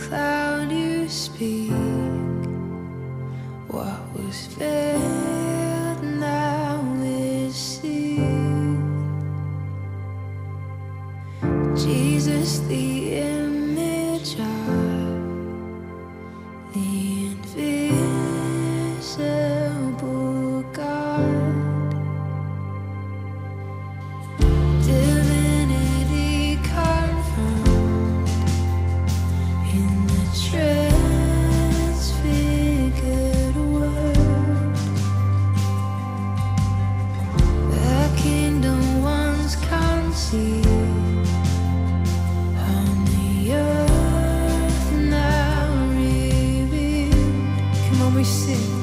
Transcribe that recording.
cloud you speak, what was fair? somos seus.